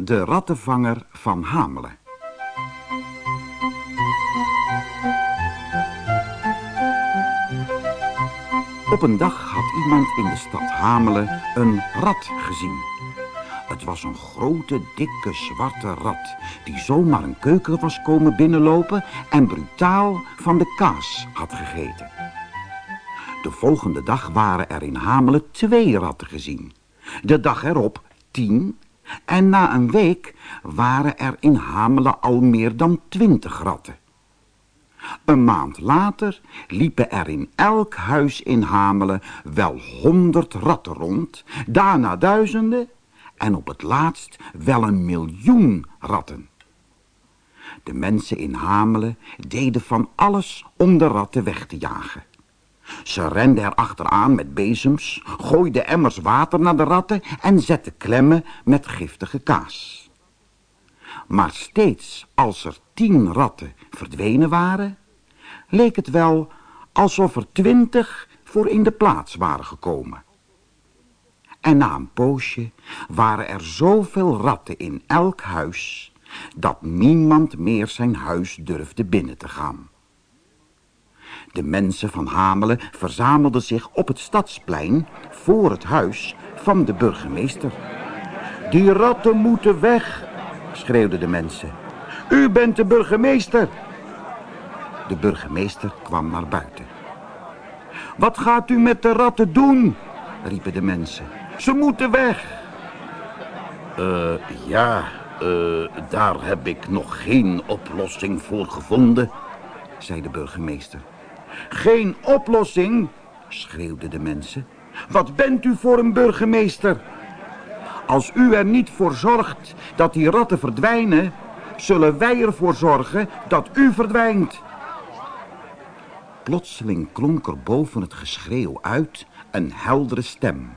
De rattenvanger van Hamelen. Op een dag had iemand in de stad Hamelen een rat gezien. Het was een grote, dikke, zwarte rat... die zomaar een keuken was komen binnenlopen... en brutaal van de kaas had gegeten. De volgende dag waren er in Hamelen twee ratten gezien. De dag erop tien... en na een week waren er in Hamelen al meer dan twintig ratten. Een maand later liepen er in elk huis in Hamelen wel honderd ratten rond, daarna duizenden en op het laatst wel een miljoen ratten. De mensen in Hamelen deden van alles om de ratten weg te jagen. Ze renden er achteraan met bezems, gooiden emmers water naar de ratten en zetten klemmen met giftige kaas. Maar steeds als er tien ratten verdwenen waren, leek het wel alsof er twintig voor in de plaats waren gekomen. En na een poosje waren er zoveel ratten in elk huis, dat niemand meer zijn huis durfde binnen te gaan. De mensen van Hamelen verzamelden zich op het stadsplein voor het huis van de burgemeester. Die ratten moeten weg, schreeuwden de mensen. U bent de burgemeester. De burgemeester kwam naar buiten. Wat gaat u met de ratten doen? riepen de mensen. Ze moeten weg. Uh, ja, uh, daar heb ik nog geen oplossing voor gevonden, zei de burgemeester. Geen oplossing, schreeuwden de mensen. Wat bent u voor een burgemeester? Als u er niet voor zorgt dat die ratten verdwijnen, zullen wij ervoor zorgen dat u verdwijnt. Plotseling klonk er boven het geschreeuw uit een heldere stem.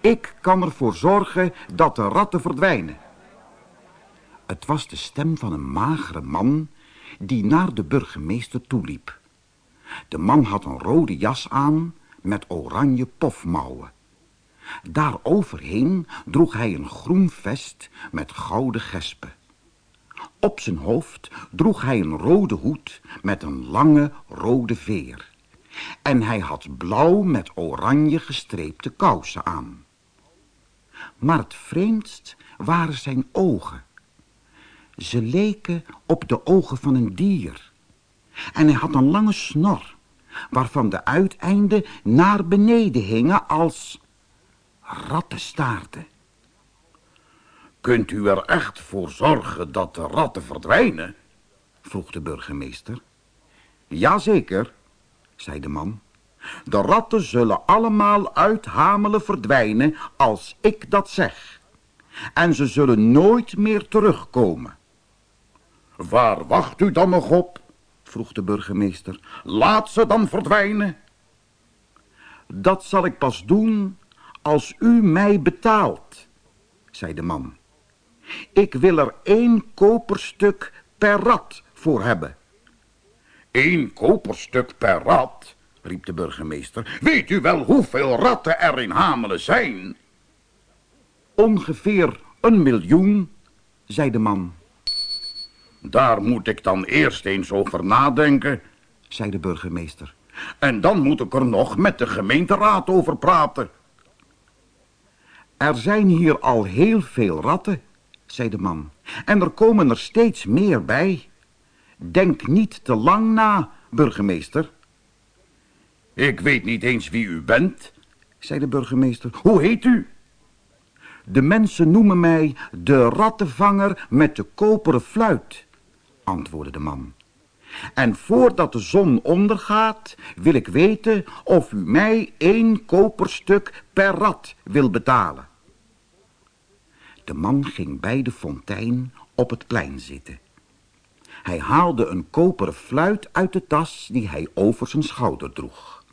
Ik kan ervoor zorgen dat de ratten verdwijnen. Het was de stem van een magere man die naar de burgemeester toeliep. De man had een rode jas aan met oranje pofmouwen. Daaroverheen droeg hij een groen vest met gouden gespen. Op zijn hoofd droeg hij een rode hoed met een lange rode veer. En hij had blauw met oranje gestreepte kousen aan. Maar het vreemdst waren zijn ogen. Ze leken op de ogen van een dier. En hij had een lange snor, waarvan de uiteinden naar beneden hingen als rattenstaarten. Kunt u er echt voor zorgen dat de ratten verdwijnen? vroeg de burgemeester. Jazeker, zei de man. De ratten zullen allemaal uit Hamelen verdwijnen als ik dat zeg. En ze zullen nooit meer terugkomen. Waar wacht u dan nog op? Vroeg de burgemeester. Laat ze dan verdwijnen. Dat zal ik pas doen als u mij betaalt, zei de man. Ik wil er één koperstuk per rat voor hebben. Eén koperstuk per rat, riep de burgemeester. Weet u wel hoeveel ratten er in Hamelen zijn? Ongeveer een miljoen, zei de man. Daar moet ik dan eerst eens over nadenken, zei de burgemeester. En dan moet ik er nog met de gemeenteraad over praten. Er zijn hier al heel veel ratten, zei de man. En er komen er steeds meer bij. Denk niet te lang na, burgemeester. Ik weet niet eens wie u bent, zei de burgemeester. Hoe heet u? De mensen noemen mij de rattenvanger met de koperen fluit, antwoordde de man. En voordat de zon ondergaat, wil ik weten of u mij één koperstuk per rat wil betalen. De man ging bij de fontein op het plein zitten. Hij haalde een koperen fluit uit de tas die hij over zijn schouder droeg.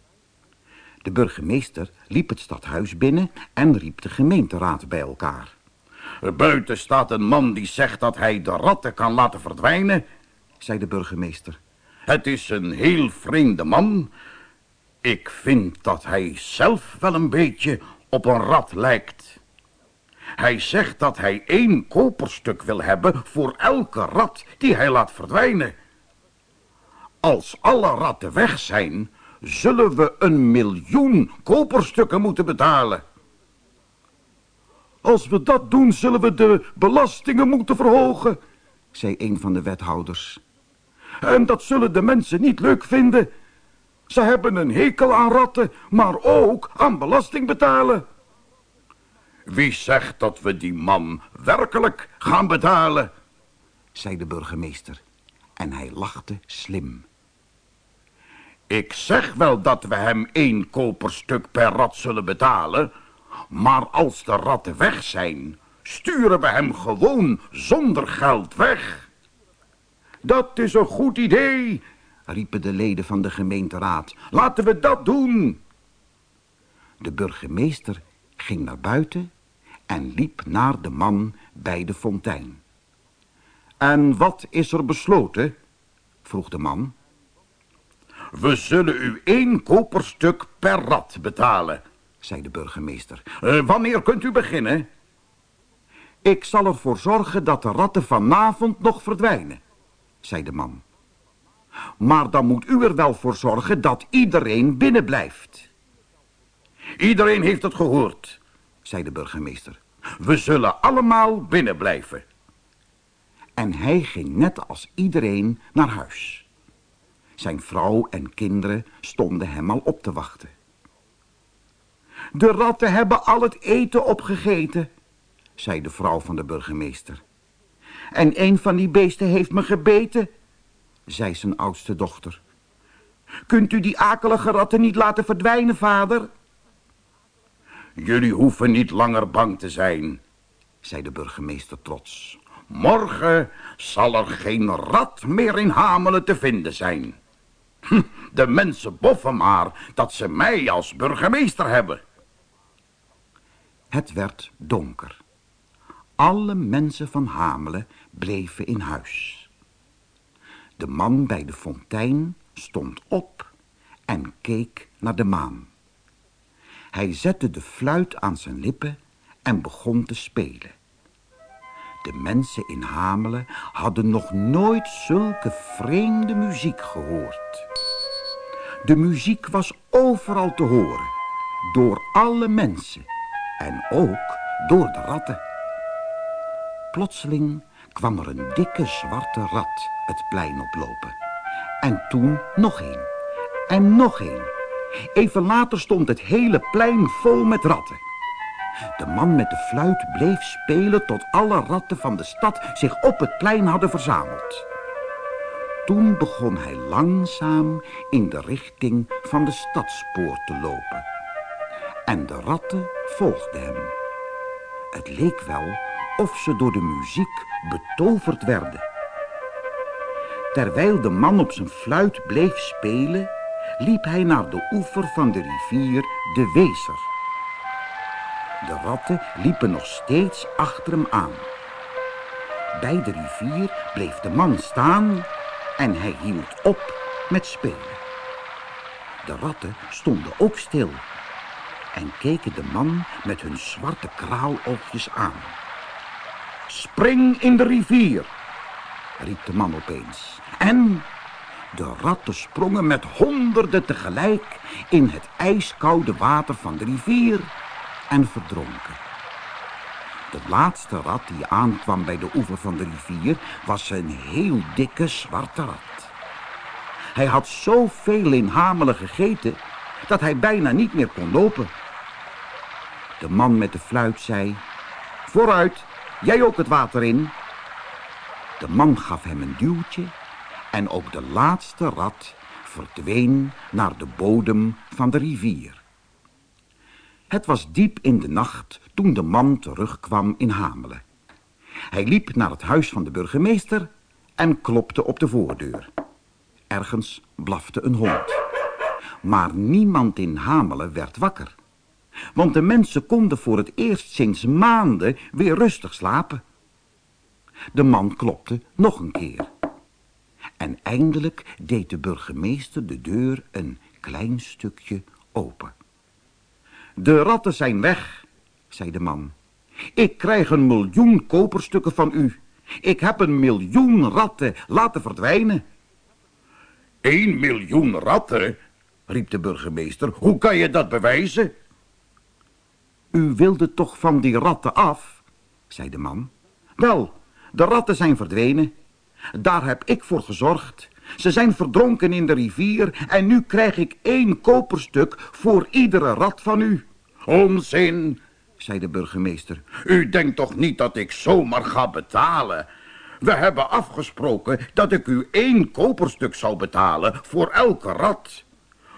De burgemeester liep het stadhuis binnen en riep de gemeenteraad bij elkaar. Buiten staat een man die zegt dat hij de ratten kan laten verdwijnen, zei de burgemeester. Het is een heel vreemde man. Ik vind dat hij zelf wel een beetje op een rat lijkt. Hij zegt dat hij één koperstuk wil hebben voor elke rat die hij laat verdwijnen. Als alle ratten weg zijn, zullen we een miljoen koperstukken moeten betalen. Als we dat doen, zullen we de belastingen moeten verhogen, zei een van de wethouders. En dat zullen de mensen niet leuk vinden. Ze hebben een hekel aan ratten, maar ook aan belasting betalen. Wie zegt dat we die man werkelijk gaan betalen? zei de burgemeester. En hij lachte slim. Ik zeg wel dat we hem één koperstuk per rat zullen betalen... maar als de ratten weg zijn, sturen we hem gewoon zonder geld weg. Dat is een goed idee, riepen de leden van de gemeenteraad. Laten we dat doen. De burgemeester ging naar buiten en liep naar de man bij de fontein. En wat is er besloten? vroeg de man. We zullen u één koperstuk per rat betalen, zei de burgemeester. Uh, wanneer kunt u beginnen? Ik zal ervoor zorgen dat de ratten vanavond nog verdwijnen, zei de man. Maar dan moet u er wel voor zorgen dat iedereen binnen blijft. Iedereen heeft het gehoord, zei de burgemeester. We zullen allemaal binnen blijven. En hij ging net als iedereen naar huis. Zijn vrouw en kinderen stonden hem al op te wachten. De ratten hebben al het eten opgegeten, zei de vrouw van de burgemeester. En een van die beesten heeft me gebeten, zei zijn oudste dochter. Kunt u die akelige ratten niet laten verdwijnen, vader? Jullie hoeven niet langer bang te zijn, zei de burgemeester trots. Morgen zal er geen rat meer in Hamelen te vinden zijn. Hm, de mensen boffen maar dat ze mij als burgemeester hebben. Het werd donker. Alle mensen van Hamelen bleven in huis. De man bij de fontein stond op en keek naar de maan. Hij zette de fluit aan zijn lippen en begon te spelen. De mensen in Hamelen hadden nog nooit zulke vreemde muziek gehoord. De muziek was overal te horen, door alle mensen en ook door de ratten. Plotseling kwam er een dikke zwarte rat het plein oplopen. En toen nog een. En nog een. Even later stond het hele plein vol met ratten. De man met de fluit bleef spelen tot alle ratten van de stad zich op het plein hadden verzameld. Toen begon hij langzaam in de richting van de stadspoort te lopen. En de ratten volgden hem. Het leek wel of ze door de muziek betoverd werden. Terwijl de man op zijn fluit bleef spelen, liep hij naar de oever van de rivier de Wezer. De ratten liepen nog steeds achter hem aan. Bij de rivier bleef de man staan en hij hield op met spelen. De ratten stonden ook stil en keken de man met hun zwarte kraaloogjes aan. Spring in de rivier, riep de man opeens. En de ratten sprongen met honderden tegelijk in het ijskoude water van de rivier en verdronken. De laatste rat die aankwam bij de oever van de rivier was een heel dikke zwarte rat. Hij had zoveel in Hamelen gegeten dat hij bijna niet meer kon lopen. De man met de fluit zei, vooruit, jij ook het water in. De man gaf hem een duwtje en ook de laatste rat verdween naar de bodem van de rivier. Het was diep in de nacht toen de man terugkwam in Hamelen. Hij liep naar het huis van de burgemeester en klopte op de voordeur. Ergens blafte een hond. Maar niemand in Hamelen werd wakker. Want de mensen konden voor het eerst sinds maanden weer rustig slapen. De man klopte nog een keer. En eindelijk deed de burgemeester de deur een klein stukje open. De ratten zijn weg, zei de man. Ik krijg een miljoen koperstukken van u. Ik heb een miljoen ratten laten verdwijnen. Eén miljoen ratten? riep de burgemeester. Hoe kan je dat bewijzen? U wilde toch van die ratten af, zei de man. Wel, de ratten zijn verdwenen. Daar heb ik voor gezorgd. Ze zijn verdronken in de rivier en nu krijg ik één koperstuk voor iedere rat van u. Onzin, zei de burgemeester. U denkt toch niet dat ik zomaar ga betalen? We hebben afgesproken dat ik u één koperstuk zou betalen voor elke rat.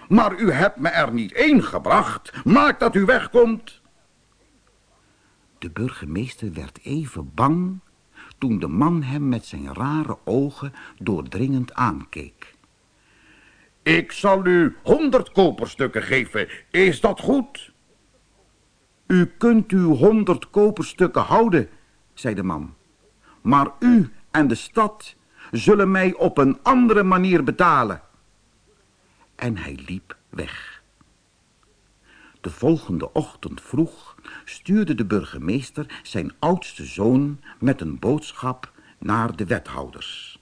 Maar u hebt me er niet één gebracht. Maak dat u wegkomt. De burgemeester werd even bang toen de man hem met zijn rare ogen doordringend aankeek. Ik zal u honderd koperstukken geven. Is dat goed? U kunt uw honderd koperstukken houden, zei de man. Maar u en de stad zullen mij op een andere manier betalen. En hij liep weg. De volgende ochtend vroeg stuurde de burgemeester zijn oudste zoon met een boodschap naar de wethouders.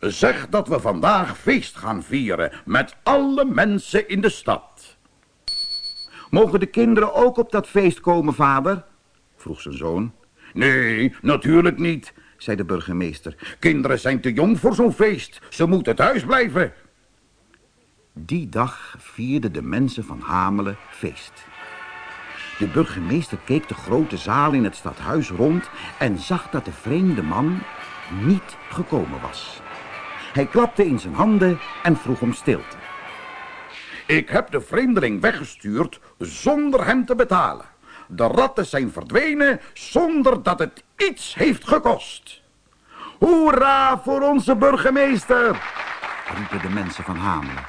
Zeg dat we vandaag feest gaan vieren met alle mensen in de stad. Mogen de kinderen ook op dat feest komen, vader? vroeg zijn zoon. Nee, natuurlijk niet, zei de burgemeester. Kinderen zijn te jong voor zo'n feest. Ze moeten thuis blijven. Die dag vierden de mensen van Hamelen feest. De burgemeester keek de grote zaal in het stadhuis rond en zag dat de vreemde man niet gekomen was. Hij klapte in zijn handen en vroeg om stilte. Ik heb de vreemdeling weggestuurd zonder hem te betalen. De ratten zijn verdwenen zonder dat het iets heeft gekost. Hoera voor onze burgemeester! riepen de mensen van Hamelen.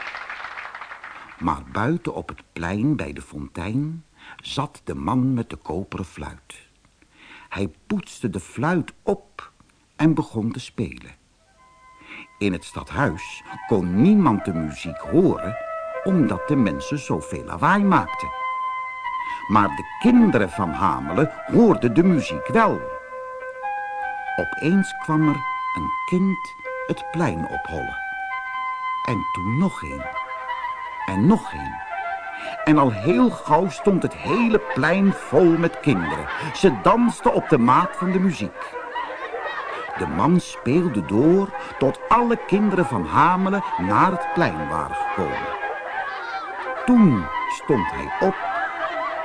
Maar buiten op het plein bij de fontein zat de man met de koperen fluit. Hij poetste de fluit op en begon te spelen. In het stadhuis kon niemand de muziek horen, omdat de mensen zoveel lawaai maakten. Maar de kinderen van Hamelen hoorden de muziek wel. Opeens kwam er een kind het plein ophollen. En toen nog een. En nog een. En al heel gauw stond het hele plein vol met kinderen. Ze dansten op de maat van de muziek. De man speelde door tot alle kinderen van Hamelen naar het plein waren gekomen. Toen stond hij op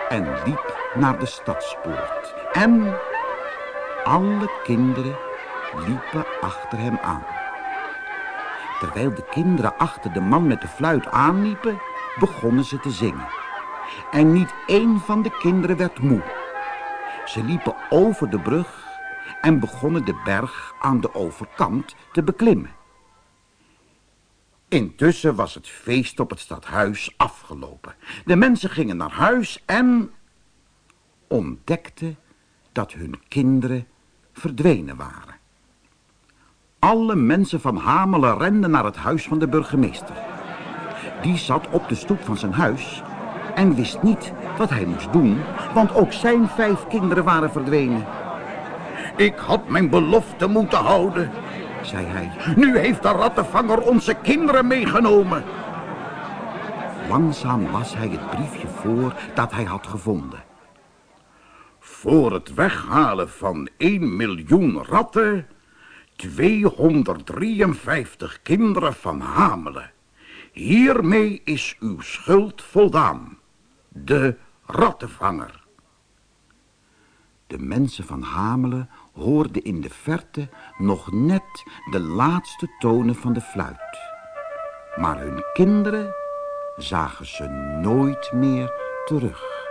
en liep naar de stadspoort. En alle kinderen liepen achter hem aan. Terwijl de kinderen achter de man met de fluit aanliepen, begonnen ze te zingen. En niet één van de kinderen werd moe. Ze liepen over de brug en begonnen de berg aan de overkant te beklimmen. Intussen was het feest op het stadhuis afgelopen. De mensen gingen naar huis en ontdekten dat hun kinderen verdwenen waren. Alle mensen van Hamelen renden naar het huis van de burgemeester. Die zat op de stoep van zijn huis en wist niet wat hij moest doen, want ook zijn vijf kinderen waren verdwenen. Ik had mijn belofte moeten houden, zei hij. Nu heeft de rattenvanger onze kinderen meegenomen. Langzaam las hij het briefje voor dat hij had gevonden. Voor het weghalen van 1 miljoen ratten, 253 kinderen van Hamelen. Hiermee is uw schuld voldaan. De rattenvanger. De mensen van Hamelen hoorden in de verte nog net de laatste tonen van de fluit. Maar hun kinderen zagen ze nooit meer terug.